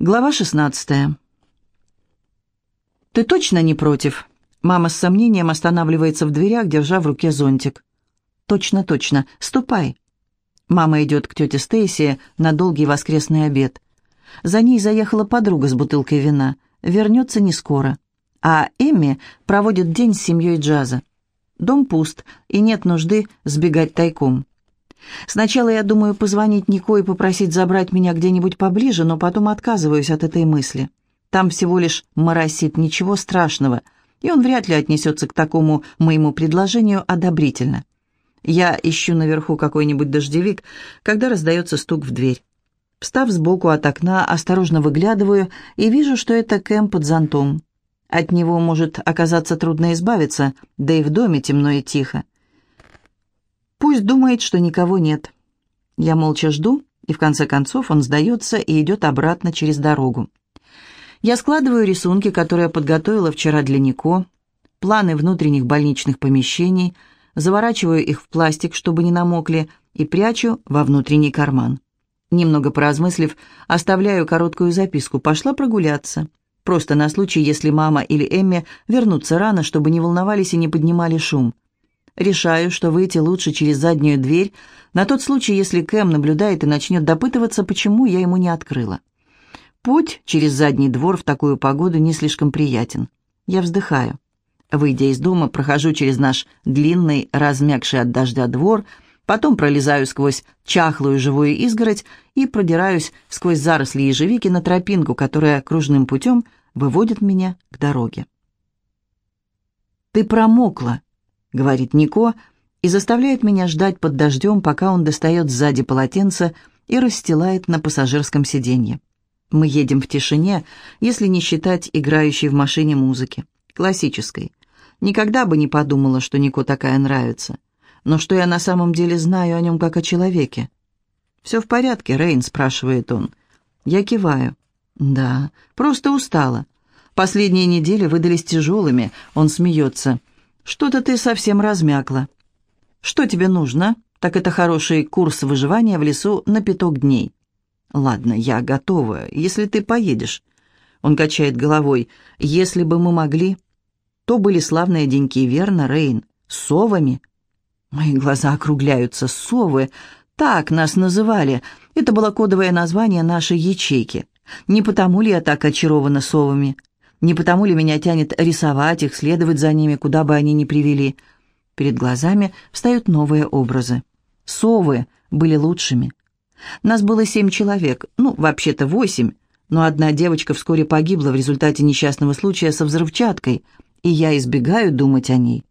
Глава 16. «Ты точно не против?» Мама с сомнением останавливается в дверях, держа в руке зонтик. «Точно, точно. Ступай». Мама идет к тете Стейси на долгий воскресный обед. За ней заехала подруга с бутылкой вина. Вернется не скоро. А Эмми проводит день с семьей джаза. Дом пуст, и нет нужды сбегать тайком. Сначала я думаю позвонить Нико и попросить забрать меня где-нибудь поближе, но потом отказываюсь от этой мысли. Там всего лишь моросит, ничего страшного, и он вряд ли отнесется к такому моему предложению одобрительно. Я ищу наверху какой-нибудь дождевик, когда раздается стук в дверь. Встав сбоку от окна, осторожно выглядываю и вижу, что это Кэм под зонтом. От него может оказаться трудно избавиться, да и в доме темно и тихо. Пусть думает, что никого нет. Я молча жду, и в конце концов он сдается и идет обратно через дорогу. Я складываю рисунки, которые подготовила вчера для Нико, планы внутренних больничных помещений, заворачиваю их в пластик, чтобы не намокли, и прячу во внутренний карман. Немного поразмыслив, оставляю короткую записку «Пошла прогуляться». Просто на случай, если мама или Эмми вернутся рано, чтобы не волновались и не поднимали шум. Решаю, что выйти лучше через заднюю дверь, на тот случай, если Кэм наблюдает и начнет допытываться, почему я ему не открыла. Путь через задний двор в такую погоду не слишком приятен. Я вздыхаю. Выйдя из дома, прохожу через наш длинный, размягший от дождя двор, потом пролезаю сквозь чахлую живую изгородь и продираюсь сквозь заросли ежевики на тропинку, которая кружным путем выводит меня к дороге. «Ты промокла», — говорит Нико, и заставляет меня ждать под дождем, пока он достает сзади полотенце и расстилает на пассажирском сиденье. Мы едем в тишине, если не считать играющей в машине музыки, классической. Никогда бы не подумала, что Нико такая нравится. Но что я на самом деле знаю о нем как о человеке? «Все в порядке, Рейн?» — спрашивает он. Я киваю. «Да, просто устала. Последние недели выдались тяжелыми», — он смеется. «Что-то ты совсем размякла. Что тебе нужно? Так это хороший курс выживания в лесу на пяток дней». «Ладно, я готова, если ты поедешь». Он качает головой. «Если бы мы могли...» То были славные деньки, верно, Рейн? С совами? Мои глаза округляются. Совы. Так нас называли. Это было кодовое название нашей ячейки. Не потому ли я так очарована совами? Не потому ли меня тянет рисовать их, следовать за ними, куда бы они ни привели? Перед глазами встают новые образы. Совы были лучшими. Нас было семь человек, ну, вообще-то восемь, но одна девочка вскоре погибла в результате несчастного случая со взрывчаткой, и я избегаю думать о ней.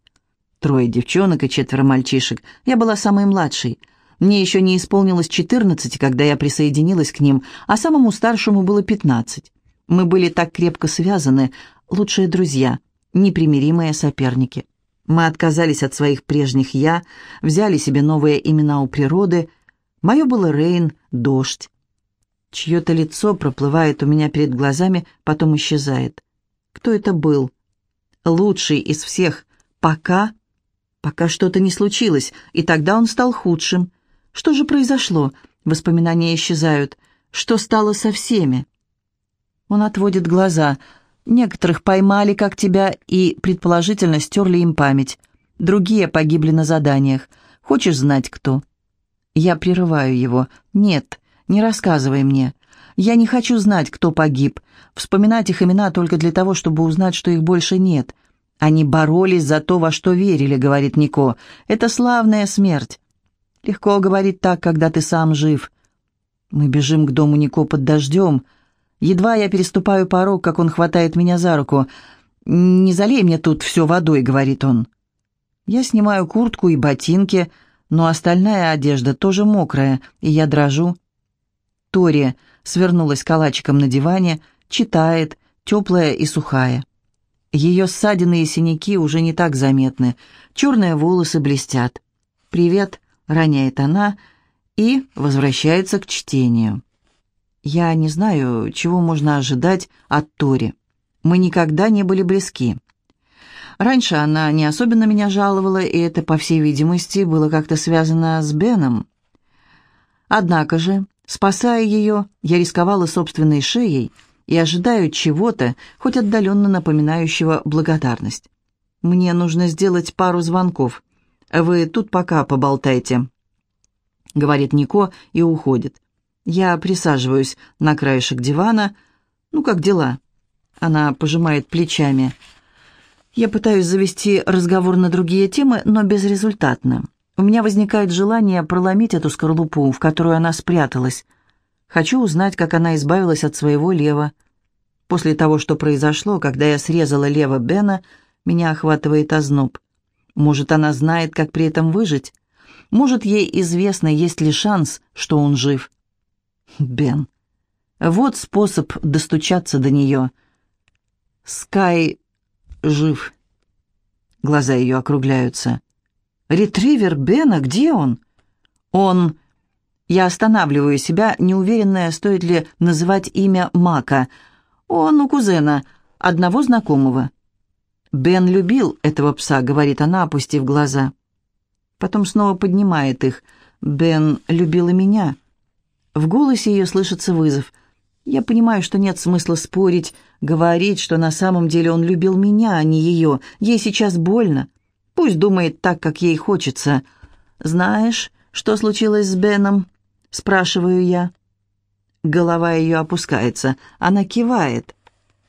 Трое девчонок и четверо мальчишек. Я была самой младшей. Мне еще не исполнилось четырнадцати, когда я присоединилась к ним, а самому старшему было пятнадцать. Мы были так крепко связаны, лучшие друзья, непримиримые соперники. Мы отказались от своих прежних «я», взяли себе новые имена у природы. Мое было Рейн, дождь. Чье-то лицо проплывает у меня перед глазами, потом исчезает. Кто это был? Лучший из всех. Пока? Пока что-то не случилось, и тогда он стал худшим. Что же произошло? Воспоминания исчезают. Что стало со всеми? Он отводит глаза. Некоторых поймали, как тебя, и, предположительно, стерли им память. Другие погибли на заданиях. Хочешь знать, кто?» Я прерываю его. «Нет, не рассказывай мне. Я не хочу знать, кто погиб. Вспоминать их имена только для того, чтобы узнать, что их больше нет. Они боролись за то, во что верили», — говорит Нико. «Это славная смерть». Легко говорить так, когда ты сам жив. Мы бежим к дому Нико под дождем — Едва я переступаю порог, как он хватает меня за руку. «Не залей мне тут все водой», — говорит он. Я снимаю куртку и ботинки, но остальная одежда тоже мокрая, и я дрожу. Тори свернулась калачиком на диване, читает, теплая и сухая. Ее ссадины и синяки уже не так заметны, черные волосы блестят. «Привет», — роняет она и возвращается к чтению. Я не знаю, чего можно ожидать от Тори. Мы никогда не были близки. Раньше она не особенно меня жаловала, и это, по всей видимости, было как-то связано с Беном. Однако же, Спасая ее, я рисковала собственной шеей и ожидаю чего-то, хоть отдаленно напоминающего благодарность. Мне нужно сделать пару звонков. Вы тут пока поболтайте», — говорит Нико и уходит. Я присаживаюсь на краешек дивана. «Ну, как дела?» Она пожимает плечами. Я пытаюсь завести разговор на другие темы, но безрезультатно. У меня возникает желание проломить эту скорлупу, в которую она спряталась. Хочу узнать, как она избавилась от своего лева. После того, что произошло, когда я срезала лево Бена, меня охватывает озноб. Может, она знает, как при этом выжить? Может, ей известно, есть ли шанс, что он жив? Бен. Вот способ достучаться до нее. Скай жив. Глаза ее округляются. «Ретривер Бена, где он?» «Он...» Я останавливаю себя, неуверенная, стоит ли называть имя Мака. «Он у кузена, одного знакомого». «Бен любил этого пса», — говорит она, опустив глаза. Потом снова поднимает их. «Бен любил и меня». В голосе ее слышится вызов. Я понимаю, что нет смысла спорить, говорить, что на самом деле он любил меня, а не ее. Ей сейчас больно. Пусть думает так, как ей хочется. «Знаешь, что случилось с Беном?» — спрашиваю я. Голова ее опускается. Она кивает.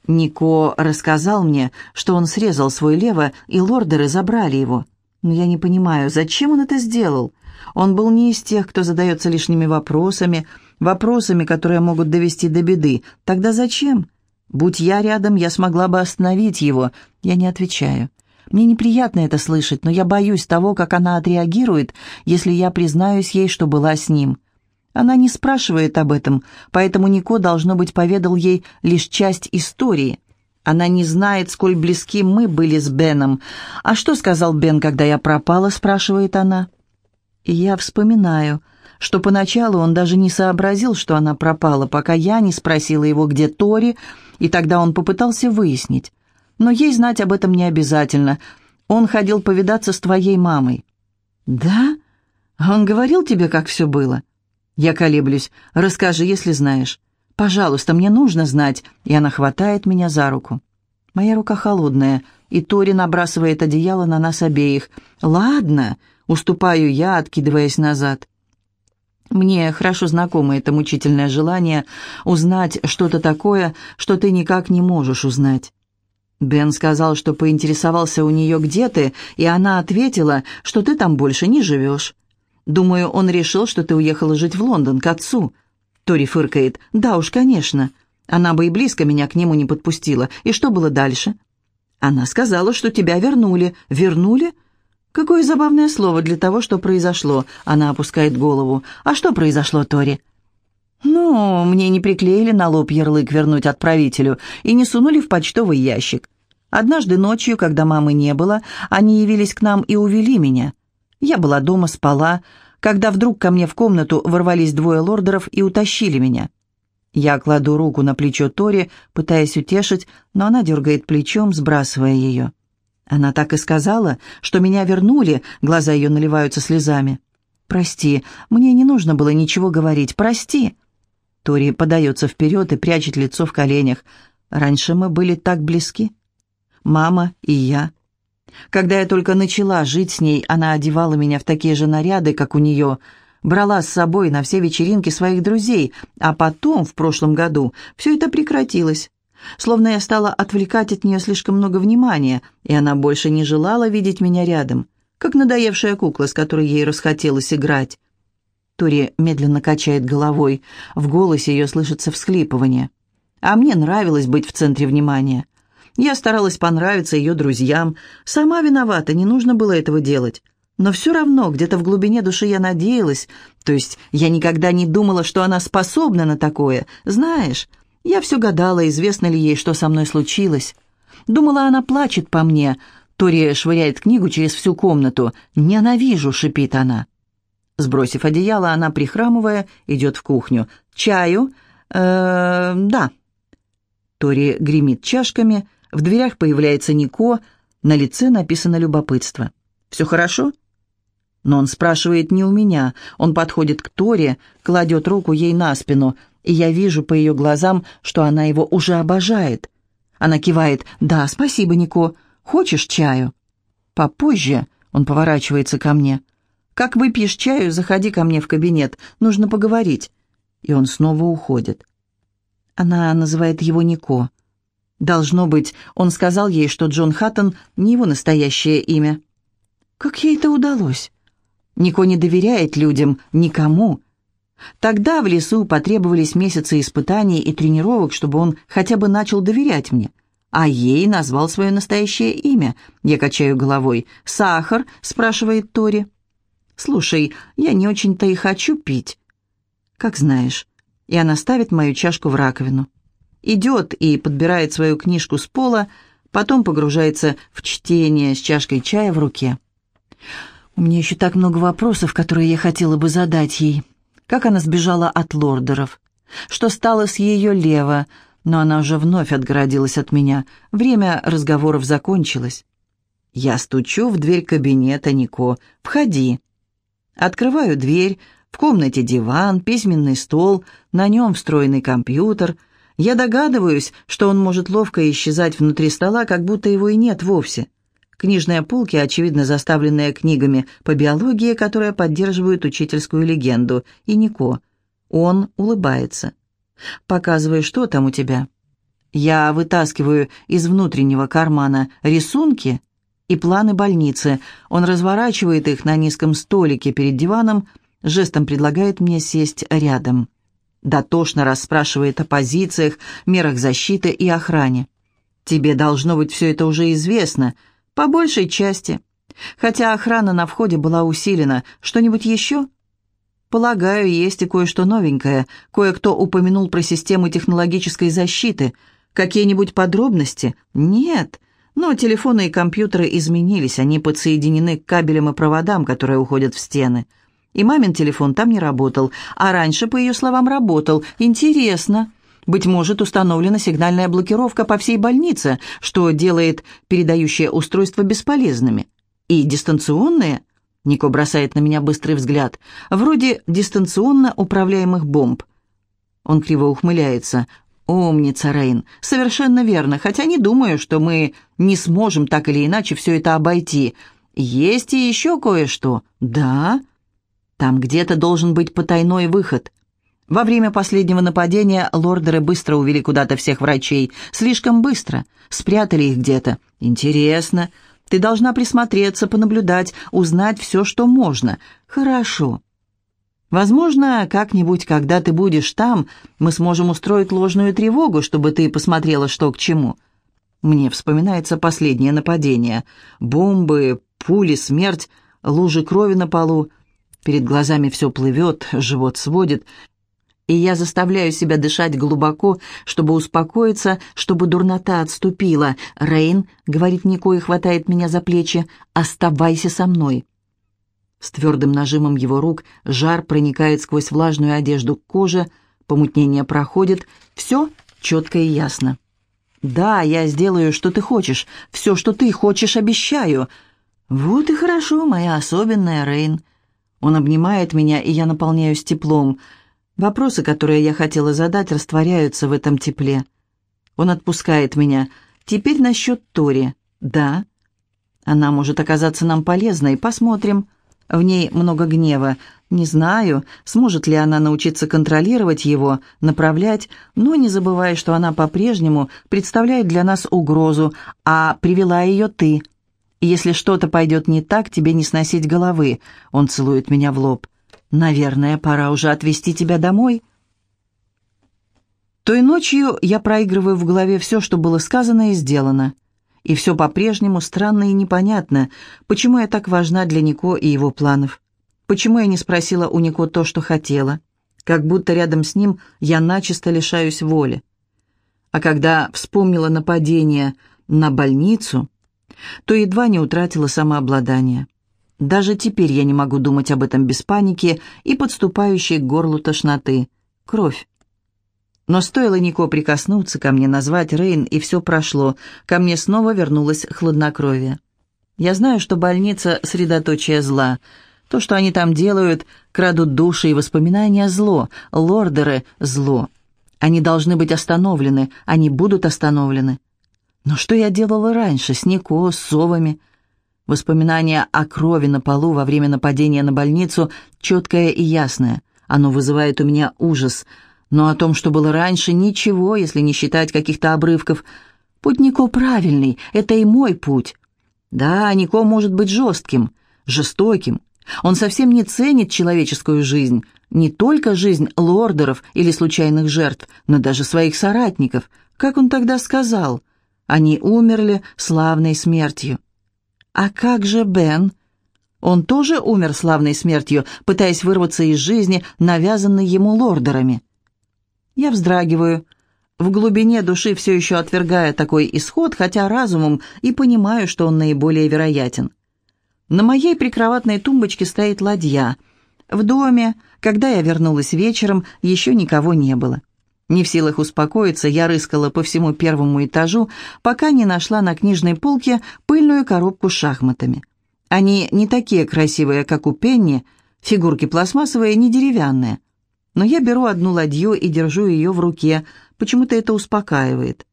Нико рассказал мне, что он срезал свой лево, и лордеры забрали его. Но я не понимаю, зачем он это сделал? Он был не из тех, кто задается лишними вопросами, вопросами, которые могут довести до беды. Тогда зачем? Будь я рядом, я смогла бы остановить его. Я не отвечаю. Мне неприятно это слышать, но я боюсь того, как она отреагирует, если я признаюсь ей, что была с ним. Она не спрашивает об этом, поэтому Нико, должно быть, поведал ей лишь часть истории. Она не знает, сколь близки мы были с Беном. «А что сказал Бен, когда я пропала?» – спрашивает она. И я вспоминаю, что поначалу он даже не сообразил, что она пропала, пока я не спросила его, где Тори, и тогда он попытался выяснить. Но ей знать об этом не обязательно. Он ходил повидаться с твоей мамой. «Да? Он говорил тебе, как все было?» Я колеблюсь. «Расскажи, если знаешь. Пожалуйста, мне нужно знать». И она хватает меня за руку. Моя рука холодная, и Тори набрасывает одеяло на нас обеих. «Ладно», — уступаю я, откидываясь назад. Мне хорошо знакомо это мучительное желание узнать что-то такое, что ты никак не можешь узнать. Бен сказал, что поинтересовался у нее, где ты, и она ответила, что ты там больше не живешь. Думаю, он решил, что ты уехала жить в Лондон к отцу». Тори фыркает. «Да уж, конечно. Она бы и близко меня к нему не подпустила. И что было дальше?» «Она сказала, что тебя вернули». «Вернули?» «Какое забавное слово для того, что произошло». Она опускает голову. «А что произошло, Тори?» «Ну, мне не приклеили на лоб ярлык вернуть отправителю и не сунули в почтовый ящик. Однажды ночью, когда мамы не было, они явились к нам и увели меня. Я была дома, спала, когда вдруг ко мне в комнату ворвались двое лордеров и утащили меня. Я кладу руку на плечо Тори, пытаясь утешить, но она дергает плечом, сбрасывая ее. Она так и сказала, что меня вернули, глаза ее наливаются слезами. «Прости, мне не нужно было ничего говорить, прости!» Тори подается вперед и прячет лицо в коленях. «Раньше мы были так близки. Мама и я. Когда я только начала жить с ней, она одевала меня в такие же наряды, как у нее, брала с собой на все вечеринки своих друзей, а потом, в прошлом году, все это прекратилось. Словно я стала отвлекать от нее слишком много внимания, и она больше не желала видеть меня рядом, как надоевшая кукла, с которой ей расхотелось играть. Тори медленно качает головой, в голосе ее слышится всхлипывание. А мне нравилось быть в центре внимания. Я старалась понравиться ее друзьям. Сама виновата, не нужно было этого делать. Но все равно, где-то в глубине души я надеялась, то есть я никогда не думала, что она способна на такое. Знаешь, я все гадала, известно ли ей, что со мной случилось. Думала, она плачет по мне. Тори швыряет книгу через всю комнату. «Ненавижу», — шипит она. Сбросив одеяло, она, прихрамывая, идет в кухню. «Чаю?» э «Да». Тори гремит чашками, — в дверях появляется Нико, на лице написано любопытство. «Все хорошо?» Но он спрашивает не у меня. Он подходит к Торе, кладет руку ей на спину, и я вижу по ее глазам, что она его уже обожает. Она кивает «Да, спасибо, Нико. Хочешь чаю?» «Попозже», — он поворачивается ко мне. «Как выпьешь чаю, заходи ко мне в кабинет. Нужно поговорить». И он снова уходит. Она называет его Нико. Должно быть, он сказал ей, что Джон Хаттон не его настоящее имя. Как ей это удалось? Нико не доверяет людям, никому. Тогда в лесу потребовались месяцы испытаний и тренировок, чтобы он хотя бы начал доверять мне. А ей назвал свое настоящее имя. Я качаю головой. «Сахар?» — спрашивает Тори. «Слушай, я не очень-то и хочу пить». «Как знаешь». И она ставит мою чашку в раковину. Идет и подбирает свою книжку с пола, потом погружается в чтение с чашкой чая в руке. У меня еще так много вопросов, которые я хотела бы задать ей. Как она сбежала от лордеров? Что стало с ее лево? Но она уже вновь отгородилась от меня. Время разговоров закончилось. Я стучу в дверь кабинета Нико. «Входи». Открываю дверь. В комнате диван, письменный стол, на нем встроенный компьютер. Я догадываюсь, что он может ловко исчезать внутри стола, как будто его и нет вовсе. Книжные полки, очевидно заставленные книгами по биологии, которые поддерживают учительскую легенду, и Нико. Он улыбается. «Показывай, что там у тебя». Я вытаскиваю из внутреннего кармана рисунки и планы больницы. Он разворачивает их на низком столике перед диваном, жестом предлагает мне сесть рядом. Дотошно расспрашивает о позициях, мерах защиты и охране. «Тебе должно быть все это уже известно», «По большей части. Хотя охрана на входе была усилена. Что-нибудь еще?» «Полагаю, есть и кое-что новенькое. Кое-кто упомянул про систему технологической защиты. Какие-нибудь подробности?» «Нет. Но телефоны и компьютеры изменились. Они подсоединены к кабелям и проводам, которые уходят в стены. И мамин телефон там не работал. А раньше, по ее словам, работал. Интересно». Быть может, установлена сигнальная блокировка по всей больнице, что делает передающее устройство бесполезными. И дистанционные? Нико бросает на меня быстрый взгляд. Вроде дистанционно управляемых бомб. Он криво ухмыляется. «Умница, Рейн. Совершенно верно, хотя не думаю, что мы не сможем так или иначе все это обойти. Есть и еще кое-что. Да? Там где-то должен быть потайной выход. Во время последнего нападения лордеры быстро увели куда-то всех врачей. Слишком быстро. Спрятали их где-то. Интересно. Ты должна присмотреться, понаблюдать, узнать все, что можно. Хорошо. Возможно, как-нибудь, когда ты будешь там, мы сможем устроить ложную тревогу, чтобы ты посмотрела, что к чему. Мне вспоминается последнее нападение. Бомбы, пули, смерть, лужи крови на полу. Перед глазами все плывет, живот сводит, и я заставляю себя дышать глубоко, чтобы успокоиться, чтобы дурнота отступила. «Рейн», — говорит Нико и хватает меня за плечи, — «оставайся со мной». С твердым нажимом его рук жар проникает сквозь влажную одежду к коже, помутнение проходит, все четко и ясно. «Да, я сделаю, что ты хочешь, все, что ты хочешь, обещаю». «Вот и хорошо, моя особенная Рейн». Он обнимает меня, и я наполняюсь теплом — Вопросы, которые я хотела задать, растворяются в этом тепле. Он отпускает меня. Теперь насчет Тори. Да. Она может оказаться нам полезной. Посмотрим. В ней много гнева. Не знаю, сможет ли она научиться контролировать его, направлять, но не забывай, что она по-прежнему представляет для нас угрозу, а привела ее ты. Если что-то пойдет не так, тебе не сносить головы. Он целует меня в лоб. «Наверное, пора уже отвезти тебя домой». Той ночью я проигрываю в голове все, что было сказано и сделано. И все по-прежнему странно и непонятно, почему я так важна для Нико и его планов. Почему я не спросила у Нико то, что хотела. Как будто рядом с ним я начисто лишаюсь воли. А когда вспомнила нападение на больницу, то едва не утратила самообладание. Даже теперь я не могу думать об этом без паники и подступающей к горлу тошноты. Кровь. Но стоило Нико прикоснуться ко мне, назвать Рейн, и все прошло. Ко мне снова вернулось хладнокровие. Я знаю, что больница — средоточие зла. То, что они там делают, крадут души и воспоминания – зло, лордеры – зло. Они должны быть остановлены, они будут остановлены. Но что я делала раньше с Нико, с совами? Воспоминание о крови на полу во время нападения на больницу четкое и ясное. Оно вызывает у меня ужас. Но о том, что было раньше, ничего, если не считать каких-то обрывков. Путь Нико правильный, это и мой путь. Да, Нико может быть жестким, жестоким. Он совсем не ценит человеческую жизнь, не только жизнь лордеров или случайных жертв, но даже своих соратников. Как он тогда сказал? Они умерли славной смертью. А как же Бен? Он тоже умер славной смертью, пытаясь вырваться из жизни, навязанной ему лордерами. Я вздрагиваю, в глубине души все еще отвергая такой исход, хотя разумом и понимаю, что он наиболее вероятен. На моей прикроватной тумбочке стоит ладья. В доме, когда я вернулась вечером, еще никого не было. Не в силах успокоиться, я рыскала по всему первому этажу, пока не нашла на книжной полке пыльную коробку с шахматами. Они не такие красивые, как у Пенни, фигурки пластмассовые, не деревянные. Но я беру одну ладью и держу ее в руке, почему-то это успокаивает.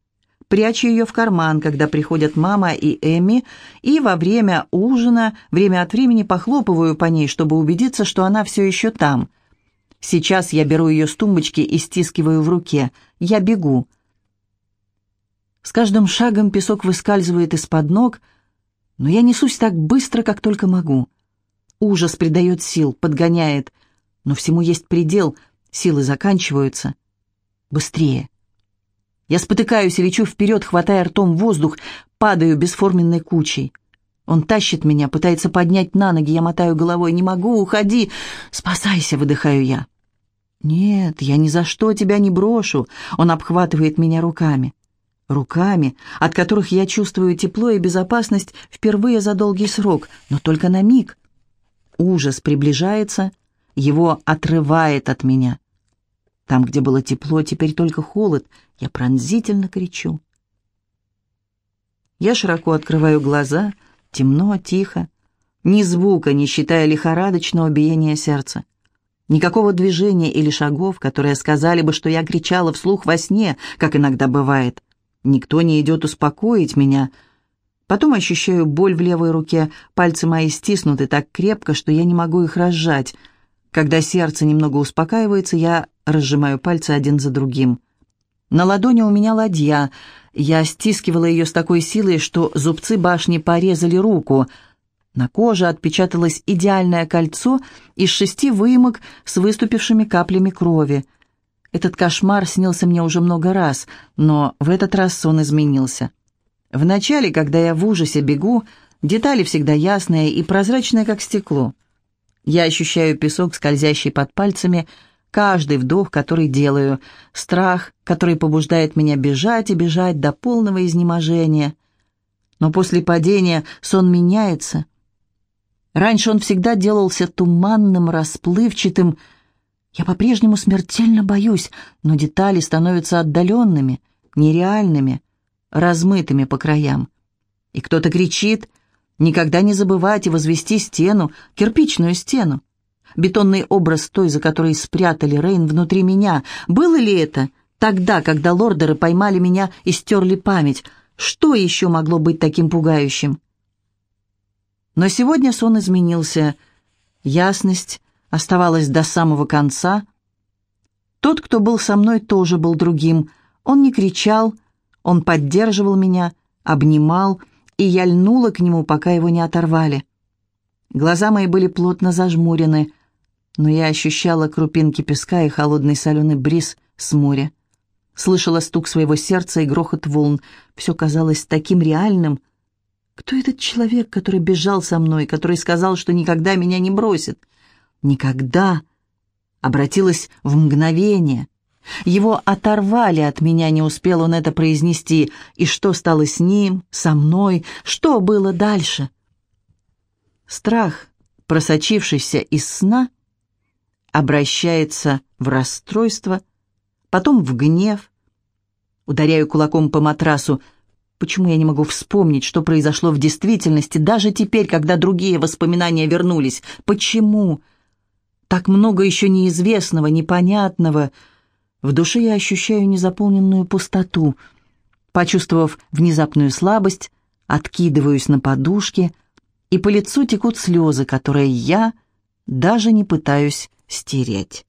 Прячу ее в карман, когда приходят мама и Эми, и во время ужина время от времени похлопываю по ней, чтобы убедиться, что она все еще там. Сейчас я беру ее с тумбочки и стискиваю в руке. Я бегу. С каждым шагом песок выскальзывает из-под ног, но я несусь так быстро, как только могу. Ужас придает сил, подгоняет, но всему есть предел, силы заканчиваются. Быстрее. Я спотыкаюсь и лечу вперед, хватая ртом воздух, падаю бесформенной кучей. Он тащит меня, пытается поднять на ноги, я мотаю головой. «Не могу, уходи! Спасайся!» — выдыхаю я. «Нет, я ни за что тебя не брошу!» Он обхватывает меня руками. Руками, от которых я чувствую тепло и безопасность впервые за долгий срок, но только на миг. Ужас приближается, его отрывает от меня. Там, где было тепло, теперь только холод. Я пронзительно кричу. Я широко открываю глаза — Темно, тихо. Ни звука, не считая лихорадочного биения сердца. Никакого движения или шагов, которые сказали бы, что я кричала вслух во сне, как иногда бывает. Никто не идет успокоить меня. Потом ощущаю боль в левой руке, пальцы мои стиснуты так крепко, что я не могу их разжать. Когда сердце немного успокаивается, я разжимаю пальцы один за другим. На ладони у меня ладья. Я стискивала ее с такой силой, что зубцы башни порезали руку. На коже отпечаталось идеальное кольцо из шести выемок с выступившими каплями крови. Этот кошмар снился мне уже много раз, но в этот раз сон изменился. Вначале, когда я в ужасе бегу, детали всегда ясные и прозрачные, как стекло. Я ощущаю песок, скользящий под пальцами, каждый вдох, который делаю, страх, который побуждает меня бежать и бежать до полного изнеможения. Но после падения сон меняется. Раньше он всегда делался туманным, расплывчатым. Я по-прежнему смертельно боюсь, но детали становятся отдаленными, нереальными, размытыми по краям. И кто-то кричит «Никогда не забывайте возвести стену, кирпичную стену» бетонный образ той, за которой спрятали Рейн внутри меня. Было ли это тогда, когда лордеры поймали меня и стерли память? Что еще могло быть таким пугающим? Но сегодня сон изменился. Ясность оставалась до самого конца. Тот, кто был со мной, тоже был другим. Он не кричал, он поддерживал меня, обнимал, и я льнула к нему, пока его не оторвали. Глаза мои были плотно зажмурены но я ощущала крупинки песка и холодный соленый бриз с моря. Слышала стук своего сердца и грохот волн. Все казалось таким реальным. Кто этот человек, который бежал со мной, который сказал, что никогда меня не бросит? Никогда. Обратилась в мгновение. Его оторвали от меня, не успел он это произнести. И что стало с ним, со мной? Что было дальше? Страх, просочившийся из сна, обращается в расстройство, потом в гнев. Ударяю кулаком по матрасу. Почему я не могу вспомнить, что произошло в действительности, даже теперь, когда другие воспоминания вернулись? Почему? Так много еще неизвестного, непонятного. В душе я ощущаю незаполненную пустоту. Почувствовав внезапную слабость, откидываюсь на подушке, и по лицу текут слезы, которые я даже не пытаюсь стереть.